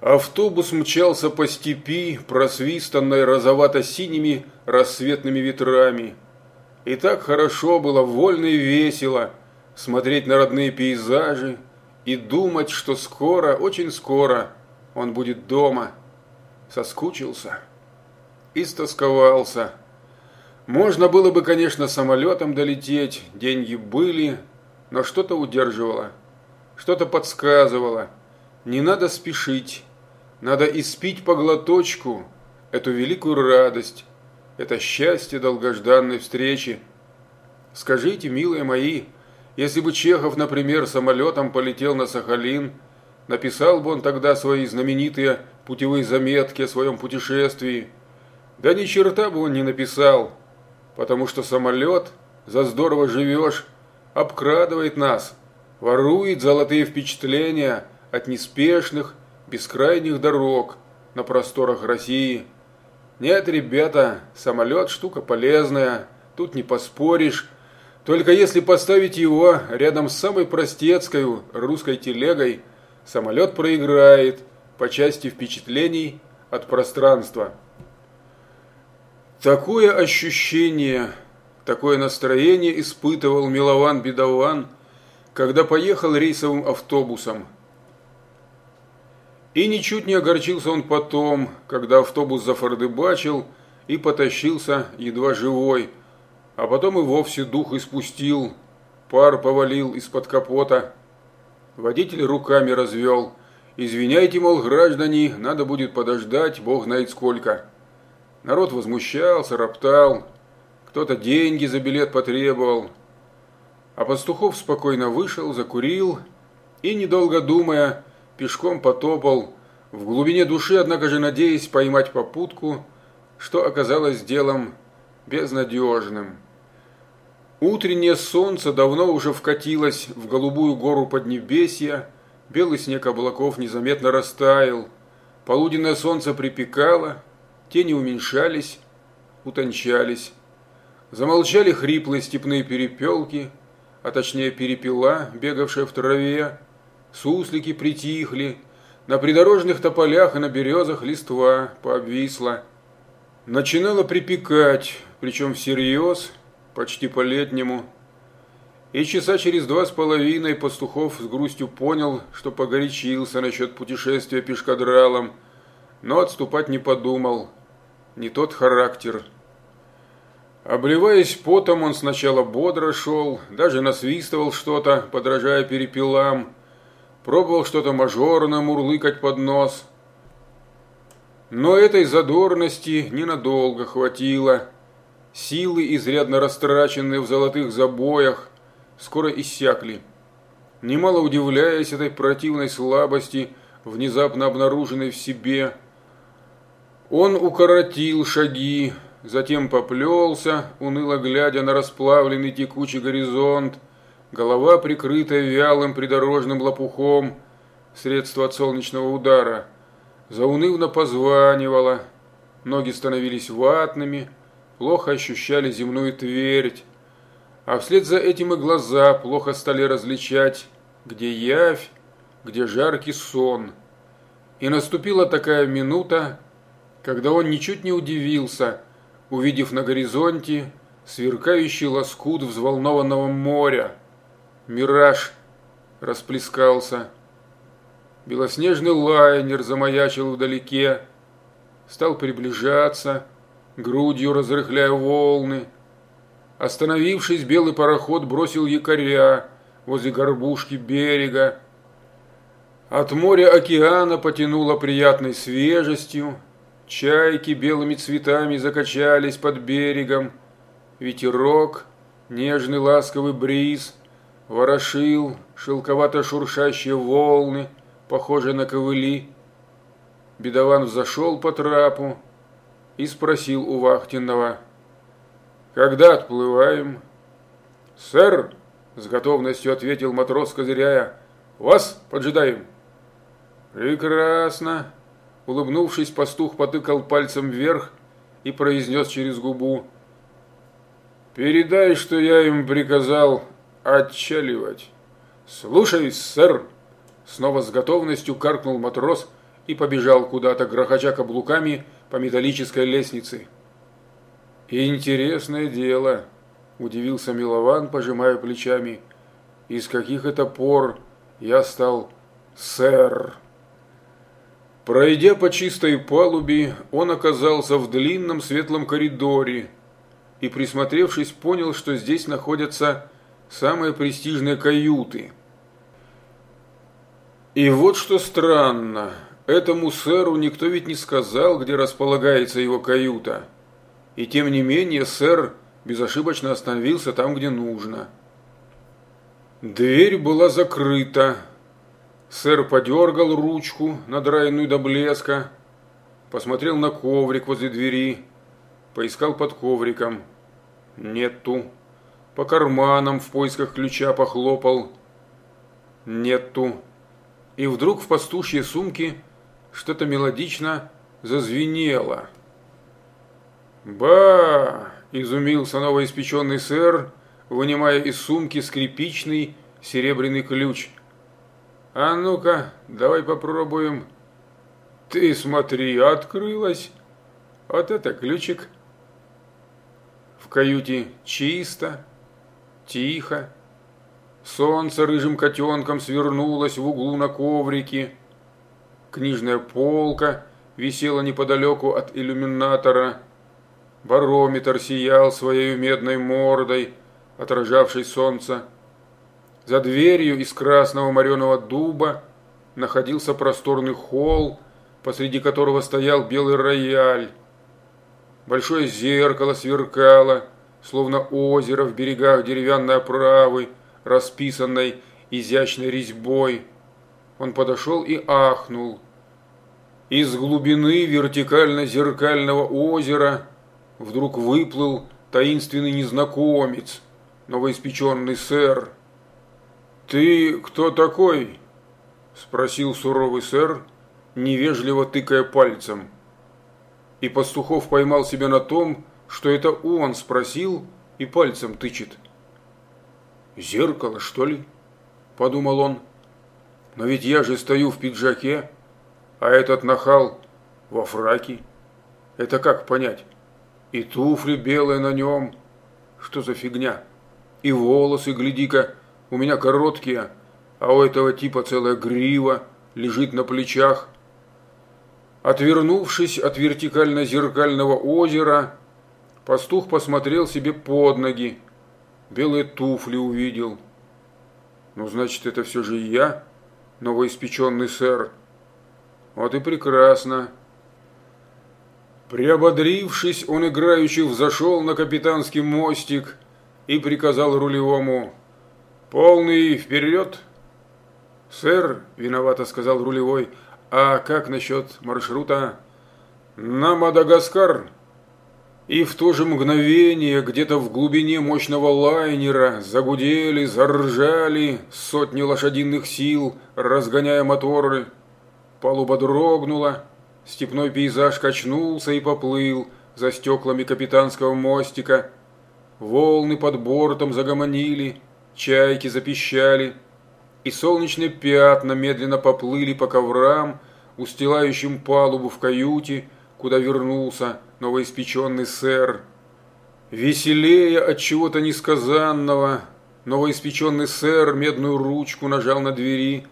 Автобус мчался по степи, просвистанной розовато-синими рассветными ветрами. И так хорошо было, вольно и весело смотреть на родные пейзажи и думать, что скоро, очень скоро он будет дома. Соскучился, истосковался. Можно было бы, конечно, самолетом долететь, деньги были, но что-то удерживало, что-то подсказывало. Не надо спешить. Надо испить по глоточку эту великую радость, это счастье долгожданной встречи. Скажите, милые мои, если бы Чехов, например, самолетом полетел на Сахалин, написал бы он тогда свои знаменитые путевые заметки о своем путешествии? Да ни черта бы он не написал, потому что самолет, за здорово живешь, обкрадывает нас, ворует золотые впечатления от неспешных, бескрайних дорог на просторах России. Нет, ребята, самолет штука полезная, тут не поспоришь. Только если поставить его рядом с самой простецкой русской телегой, самолет проиграет по части впечатлений от пространства. Такое ощущение, такое настроение испытывал Милован Бедован, когда поехал рейсовым автобусом – и ничуть не огорчился он потом, когда автобус зафардыбачил и потащился едва живой, а потом и вовсе дух испустил, пар повалил из-под капота. Водитель руками развел. «Извиняйте, мол, граждане, надо будет подождать, бог знает сколько». Народ возмущался, роптал, кто-то деньги за билет потребовал. А Пастухов спокойно вышел, закурил и, недолго думая, пешком потопал, в глубине души, однако же надеясь поймать попутку, что оказалось делом безнадежным. Утреннее солнце давно уже вкатилось в голубую гору Поднебесья, белый снег облаков незаметно растаял, полуденное солнце припекало, тени уменьшались, утончались. Замолчали хриплые степные перепелки, а точнее перепела, бегавшая в траве, суслики притихли, на придорожных тополях и на березах листва пообвисла. Начинало припекать, причем всерьез, почти по-летнему. И часа через два с половиной пастухов с грустью понял, что погорячился насчет путешествия пешкадралом, но отступать не подумал. Не тот характер. Обливаясь потом, он сначала бодро шел, даже насвистывал что-то, подражая перепелам, пробовал что-то мажорно мурлыкать под нос. Но этой задорности ненадолго хватило. Силы, изрядно растраченные в золотых забоях, скоро иссякли. Немало удивляясь этой противной слабости, внезапно обнаруженной в себе, он укоротил шаги, затем поплелся, уныло глядя на расплавленный текучий горизонт, голова прикрытая вялым придорожным лопухом, средство от солнечного удара, заунывно позванивала, ноги становились ватными, плохо ощущали земную твердь, а вслед за этим и глаза плохо стали различать, где явь, где жаркий сон. И наступила такая минута, когда он ничуть не удивился, увидев на горизонте сверкающий лоскут взволнованного моря, Мираж расплескался. Белоснежный лайнер замаячил вдалеке, стал приближаться, грудью разрыхляя волны. Остановившись, белый пароход бросил якоря возле горбушки берега. От моря океана потянуло приятной свежестью, чайки белыми цветами закачались под берегом, ветерок, нежный ласковый бриз – ворошил шелковато-шуршащие волны, похожие на ковыли. Бедован взошел по трапу и спросил у вахтенного, «Когда отплываем?» «Сэр!» – с готовностью ответил матрос, козыряя, «Вас поджидаем!» «Прекрасно!» – улыбнувшись, пастух потыкал пальцем вверх и произнес через губу, «Передай, что я им приказал «Отчаливать!» «Слушаюсь, сэр!» Снова с готовностью каркнул матрос и побежал куда-то, грохоча каблуками по металлической лестнице. «Интересное дело», – удивился Милован, пожимая плечами. «Из каких это пор я стал сэр?» Пройдя по чистой палубе, он оказался в длинном светлом коридоре и, присмотревшись, понял, что здесь находятся самые престижные каюты. И вот что странно, этому сэру никто ведь не сказал, где располагается его каюта. И тем не менее сэр безошибочно остановился там, где нужно. Дверь была закрыта, Сэр подергал ручку, надраенную до блеска, посмотрел на коврик возле двери, поискал под ковриком. Нету. По карманам в поисках ключа похлопал. Нету. И вдруг в пастушьей сумке что-то мелодично зазвенело. «Ба!» – изумился новоиспеченный сэр, вынимая из сумки скрипичный серебряный ключ – а ну-ка, давай попробуем. Ты смотри, открылась. Вот это ключик. В каюте чисто, тихо. Солнце рыжим котенком свернулось в углу на коврике. Книжная полка висела неподалеку от иллюминатора. Барометр сиял своей медной мордой, отражавшей солнце. За дверью из красного мореного дуба находился просторный холл, посреди которого стоял белый рояль. Большое зеркало сверкало, словно озеро в берегах деревянной оправы, расписанной изящной резьбой. Он подошел и ахнул. Из глубины вертикально-зеркального озера вдруг выплыл таинственный незнакомец, новоиспеченный сэр. «Ты кто такой?» – спросил суровый сэр, невежливо тыкая пальцем. И Пастухов поймал себя на том, что это он спросил и пальцем тычет. «Зеркало, что ли?» – подумал он. «Но ведь я же стою в пиджаке, а этот нахал во фраке. Это как понять? И туфли белые на нем. Что за фигня? И волосы, гляди-ка, у меня короткие, а у этого типа целая грива лежит на плечах. Отвернувшись от вертикально-зеркального озера, пастух посмотрел себе под ноги, белые туфли увидел. Ну, значит, это все же я, новоиспеченный сэр. Вот и прекрасно. Приободрившись, он играючи взошел на капитанский мостик и приказал рулевому «Полный вперед!» «Сэр», – виновато сказал рулевой, – «а как насчет маршрута?» «На Мадагаскар!» И в то же мгновение где-то в глубине мощного лайнера загудели, заржали сотни лошадиных сил, разгоняя моторы. Палуба дрогнула, степной пейзаж качнулся и поплыл за стеклами капитанского мостика. Волны под бортом загомонили – чайки запищали, и солнечные пятна медленно поплыли по коврам, устилающим палубу в каюте, куда вернулся новоиспеченный сэр. Веселее от чего-то несказанного, новоиспеченный сэр медную ручку нажал на двери.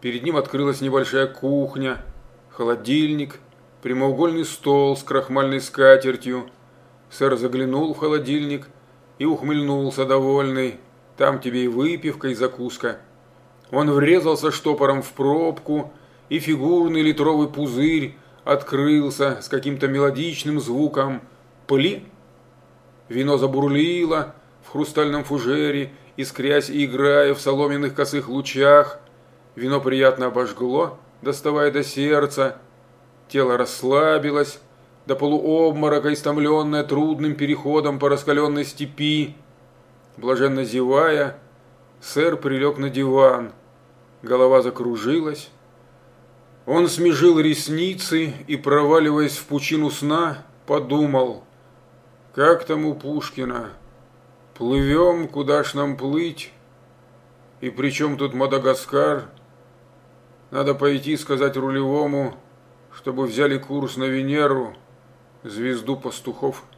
Перед ним открылась небольшая кухня, холодильник, прямоугольный стол с крахмальной скатертью. Сэр заглянул в холодильник и ухмыльнулся довольный. Там тебе и выпивка, и закуска. Он врезался штопором в пробку, и фигурный литровый пузырь открылся с каким-то мелодичным звуком «пли». Вино забурлило в хрустальном фужере, искрясь и играя в соломенных косых лучах. Вино приятно обожгло, доставая до сердца. Тело расслабилось, до полуобморока, истомленное трудным переходом по раскаленной степи. Блаженно зевая, сэр прилег на диван. Голова закружилась. Он смежил ресницы и, проваливаясь в пучину сна, подумал, как там у Пушкина, плывем, куда ж нам плыть, и при чем тут Мадагаскар? Надо пойти сказать рулевому, чтобы взяли курс на Венеру, звезду пастухов –